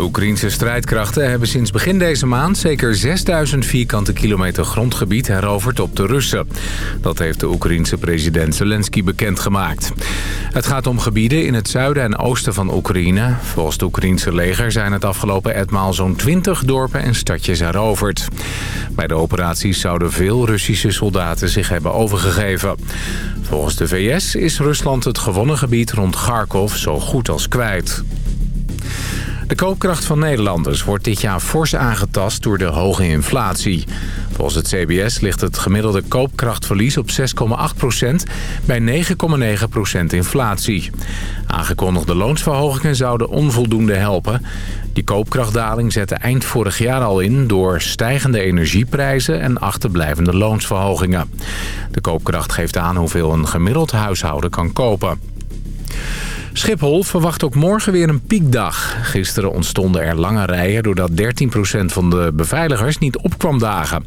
De Oekraïnse strijdkrachten hebben sinds begin deze maand... zeker 6000 vierkante kilometer grondgebied heroverd op de Russen. Dat heeft de Oekraïense president Zelensky bekendgemaakt. Het gaat om gebieden in het zuiden en oosten van Oekraïne. Volgens het Oekraïense leger zijn het afgelopen etmaal zo'n 20 dorpen en stadjes heroverd. Bij de operaties zouden veel Russische soldaten zich hebben overgegeven. Volgens de VS is Rusland het gewonnen gebied rond Kharkov zo goed als kwijt. De koopkracht van Nederlanders wordt dit jaar fors aangetast door de hoge inflatie. Volgens het CBS ligt het gemiddelde koopkrachtverlies op 6,8% bij 9,9% inflatie. Aangekondigde loonsverhogingen zouden onvoldoende helpen. Die koopkrachtdaling zette eind vorig jaar al in door stijgende energieprijzen en achterblijvende loonsverhogingen. De koopkracht geeft aan hoeveel een gemiddeld huishouden kan kopen. Schiphol verwacht ook morgen weer een piekdag. Gisteren ontstonden er lange rijen doordat 13% van de beveiligers niet opkwam dagen.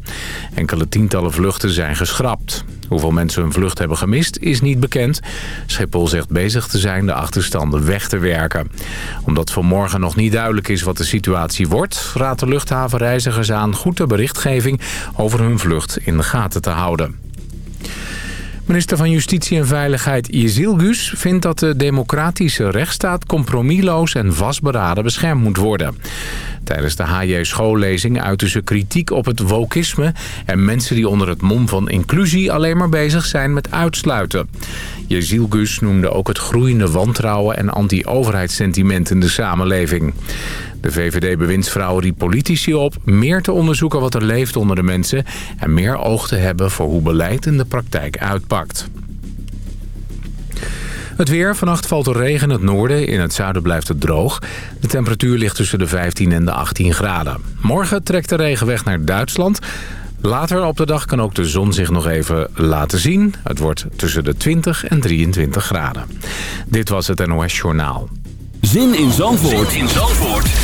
Enkele tientallen vluchten zijn geschrapt. Hoeveel mensen hun vlucht hebben gemist is niet bekend. Schiphol zegt bezig te zijn de achterstanden weg te werken. Omdat vanmorgen nog niet duidelijk is wat de situatie wordt... raadt de luchthavenreizigers aan goed de berichtgeving over hun vlucht in de gaten te houden. Minister van Justitie en Veiligheid Gus vindt dat de democratische rechtsstaat compromisloos en vastberaden beschermd moet worden. Tijdens de HJ-schoollezing uitte ze kritiek op het wokisme... en mensen die onder het mom van inclusie alleen maar bezig zijn met uitsluiten. Gus noemde ook het groeiende wantrouwen en anti-overheidssentiment in de samenleving. De VVD-bewindsvrouw riep politici op meer te onderzoeken wat er leeft onder de mensen... en meer oog te hebben voor hoe beleid in de praktijk uitpakt. Het weer. Vannacht valt er regen in het noorden. In het zuiden blijft het droog. De temperatuur ligt tussen de 15 en de 18 graden. Morgen trekt de regen weg naar Duitsland. Later op de dag kan ook de zon zich nog even laten zien. Het wordt tussen de 20 en 23 graden. Dit was het NOS Journaal. Zin in Zandvoort, zin in Zandvoort.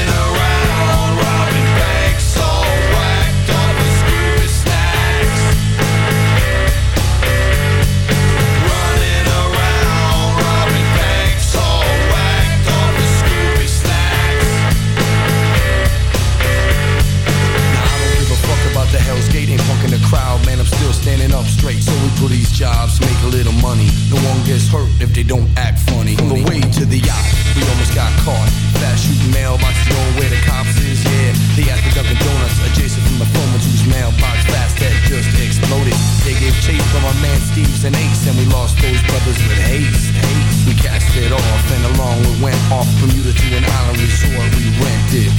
Crowd, man. I'm still standing up straight. So we put these jobs, make a little money. No one gets hurt if they don't act funny. On the way to the yacht, we almost got caught. Fast shooting mailboxes going where the cops is, yeah. They at the Dunkin' Donuts, adjacent from the Foreman's whose mailbox fast that just exploded. They gave chase from our man Steve's and Ace, and we lost those brothers with haste. haste. We cast it off, and along we went off Bermuda to an island resort we rented.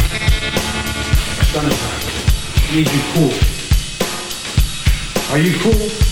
Son I need you cool. Are you cool?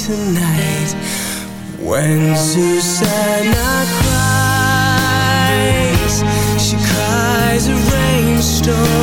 tonight. When Susanna cries She cries a rainstorm.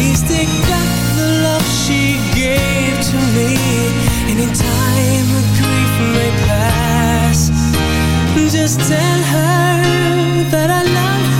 least back the love she gave to me. And in time her grief may pass Just tell her that I love her.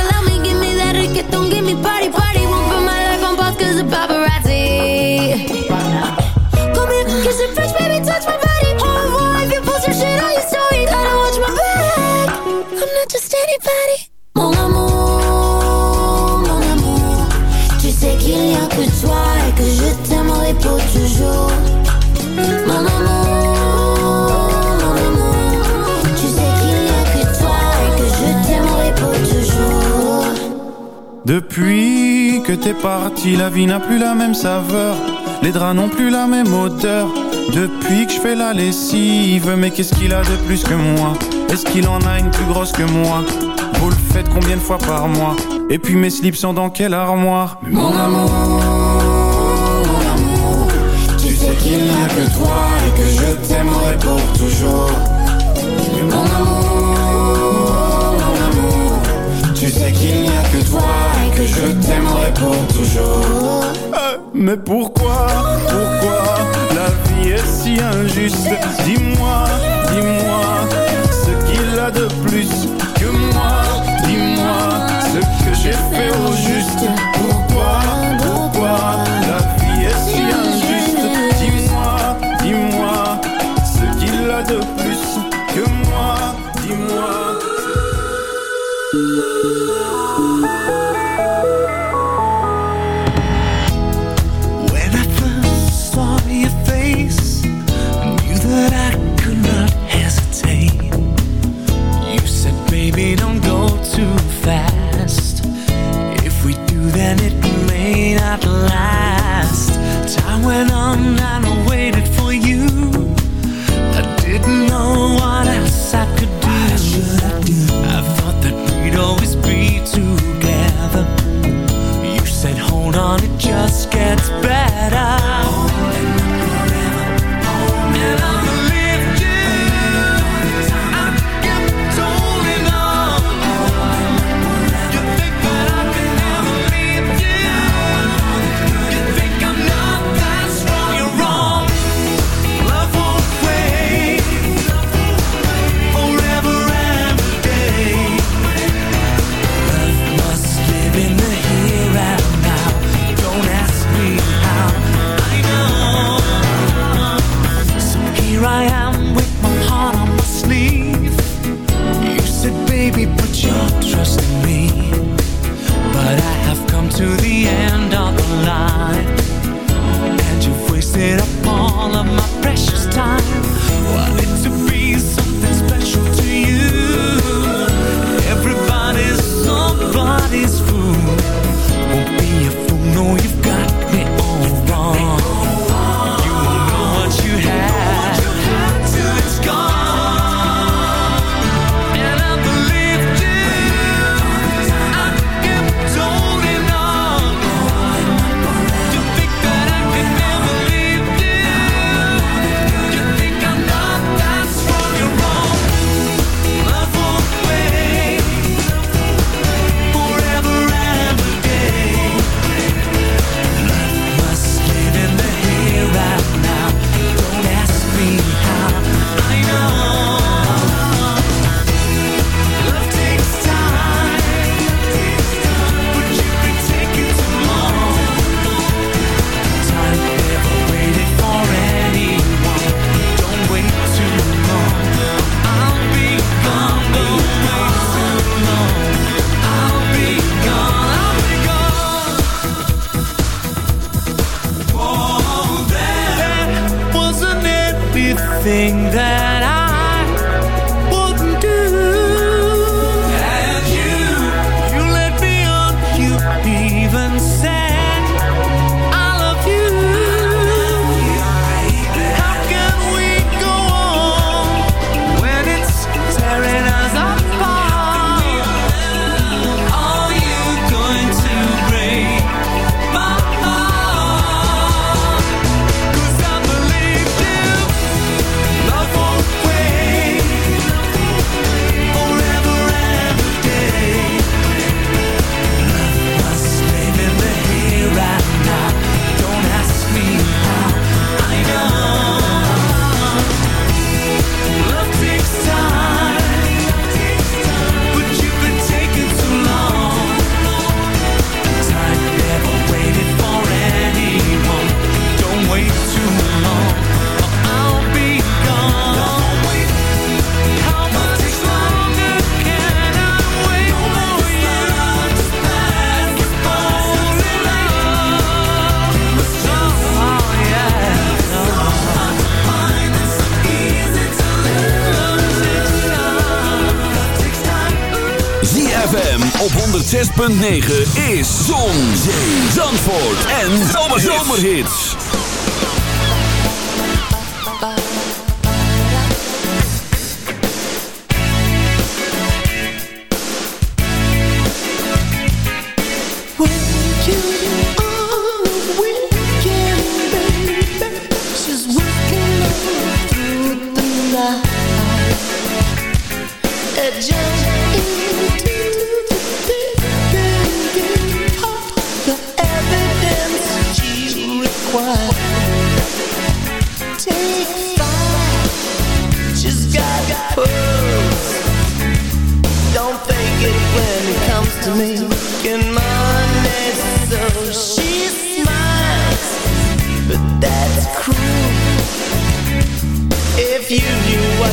Mon amour, mon amour. Tu sais qu'il n'y a que toi et que je t'aimerai pour toujours. Mon amour, mon amour. Tu sais qu'il n'y a que toi et que je t'aimerai pour toujours. Depuis que t'es parti, la vie n'a plus la même saveur. Les draps n'ont plus la même odeur. Depuis que je fais la lessive, mais qu'est-ce qu'il a de plus que moi? Est-ce qu'il en a une plus grosse que moi Vous le faites combien de fois par mois Et puis mes slips sont dans quelle armoire Mais Mon amour, mon amour, tu sais qu'il n'y a que toi et que je t'aimerai pour toujours. Mon amour, mon amour, tu sais qu'il n'y a que toi et que je t'aimerai pour toujours. Euh, Mais pourquoi, pourquoi la vie est si injuste? Dis-moi, dis-moi de plus que moi. Dis-moi ce que j'ai fait au 106.9 is Zon,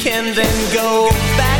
weekend, then go back